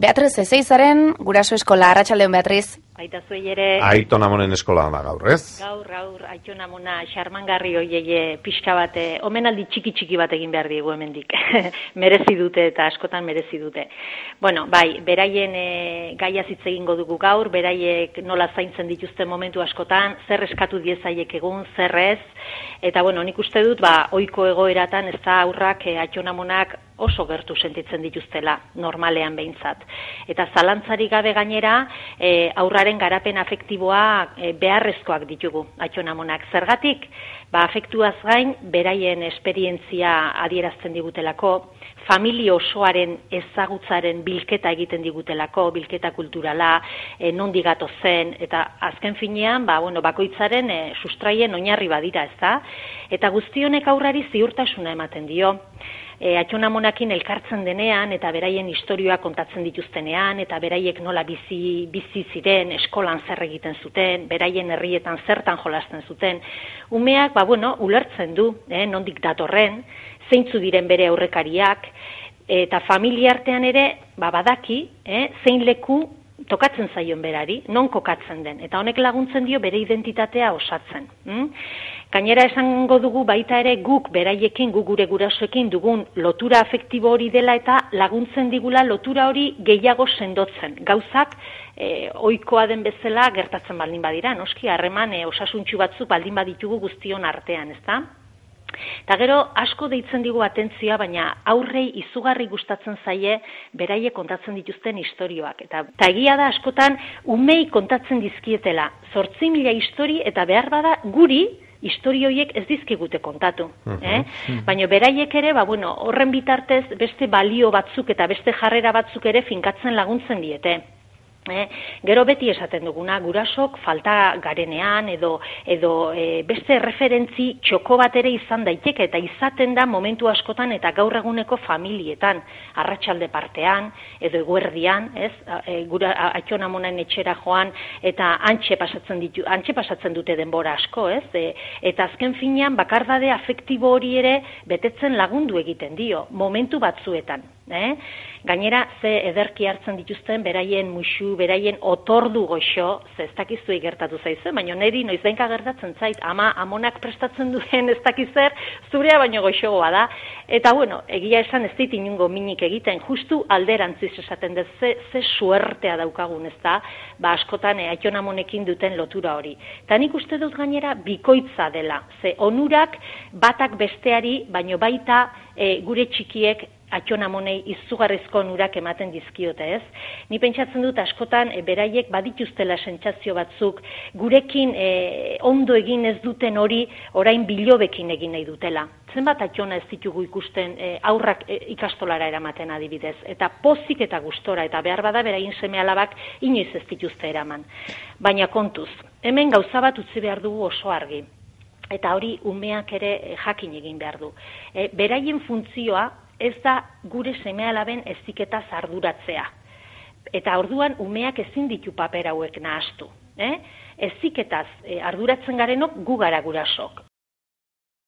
Beatriz Ezeizaren guraso eskola Arratsaldeon Beatriz. Baita zuei ere. Aito namonen eskola da gaur, ez? Gaur, gaur, aito namona, xarmangarri hoiei pixka bate, omenaldi txiki txiki bat egin behar diegu hemendik. merezi dute eta askotan merezi dute. Bueno, bai, beraien e, gaia hitz egingo dugu gaur, beraiek nola zaintzen dituzten momentu askotan, zer eskatu diezaiek egun, zer ez, eta bueno, nik uste dut, ba, oiko egoeratan ez da aurrak e, aito namonak oso gertu sentitzen dituztela normalean behintzat. Eta zalantzari gabe gainera e, aurraren garapen afektiboa e, beharrezkoak ditugu atxonamonak. Zergatik, ba, afektuaz gain beraien esperientzia adierazten digutelako, familia osoaren ezagutzaren bilketa egiten digutelako, bilketa kulturala, e, nondi gato zen, eta azken finean, ba, bueno, bakoitzaren e, sustraien oinarri badira, ez da? Eta guztionek aurrari ziurtasuna ematen dio e, atxonamonakin elkartzen denean eta beraien historioa kontatzen dituztenean eta beraiek nola bizi, bizi ziren eskolan zer egiten zuten, beraien herrietan zertan jolasten zuten. Umeak, ba, bueno, ulertzen du, eh, nondik datorren, zeintzu diren bere aurrekariak, eta familiartean ere, ba, badaki, eh, zein leku tokatzen zaion berari, non kokatzen den, eta honek laguntzen dio bere identitatea osatzen. Hm? Gainera esango dugu baita ere guk beraiekin, guk gure gurasoekin dugun lotura afektibo hori dela eta laguntzen digula lotura hori gehiago sendotzen. Gauzak e, ohikoa den bezala gertatzen baldin badira, noski harreman e, osasuntxu batzuk baldin baditugu guztion artean, ezta? Eta gero asko deitzen digu atentzia, baina aurrei izugarri gustatzen zaie beraie kontatzen dituzten istorioak. Eta, eta egia da askotan umei kontatzen dizkietela, zortzi mila histori eta behar bada guri, historioiek ez dizkigute kontatu. eh? Baina beraiek ere, ba, bueno, horren bitartez beste balio batzuk eta beste jarrera batzuk ere finkatzen laguntzen diete. Eh, gero beti esaten duguna, gurasok falta garenean edo, edo e, beste referentzi txoko bat ere izan daiteke eta izaten da momentu askotan eta gaur eguneko familietan, arratsalde partean edo eguerdian, ez, e, gura atxona monain etxera joan eta antxe pasatzen, ditu, antxe pasatzen dute denbora asko, ez, e, eta azken finean bakardade afektibo hori ere betetzen lagundu egiten dio, momentu batzuetan, eh? Gainera, ze ederki hartzen dituzten, beraien musu, beraien otordu goxo, ze ez dakizu gertatu zaizu, baina niri noiz denka gertatzen zait, ama amonak prestatzen duen ez dakizer, zurea baino goxoa da. Eta bueno, egia esan ez dit inungo minik egiten, justu alderantziz esaten dut, ze, ze suertea daukagun ez da, ba askotan e, amonekin duten lotura hori. Eta nik uste dut gainera bikoitza dela, ze onurak batak besteari, baino baita e, gure txikiek atxonamonei izugarrizko nurak ematen dizkiote, ez? Ni pentsatzen dut askotan e, beraiek badituztela sentsazio batzuk, gurekin e, ondo egin ez duten hori orain bilobekin egin nahi dutela. Zenbat atxona ez ditugu ikusten e, aurrak e, ikastolara eramaten adibidez, eta pozik eta gustora, eta behar bada berain seme alabak inoiz ez dituzte eraman. Baina kontuz, hemen gauza bat utzi behar dugu oso argi eta hori umeak ere jakin egin behar du. E, beraien funtzioa ez da gure seme alaben eziketa zarduratzea. Eta orduan umeak ezin ditu paper hauek nahastu. Eh? Eziketaz e, arduratzen garenok gu gara gurasok.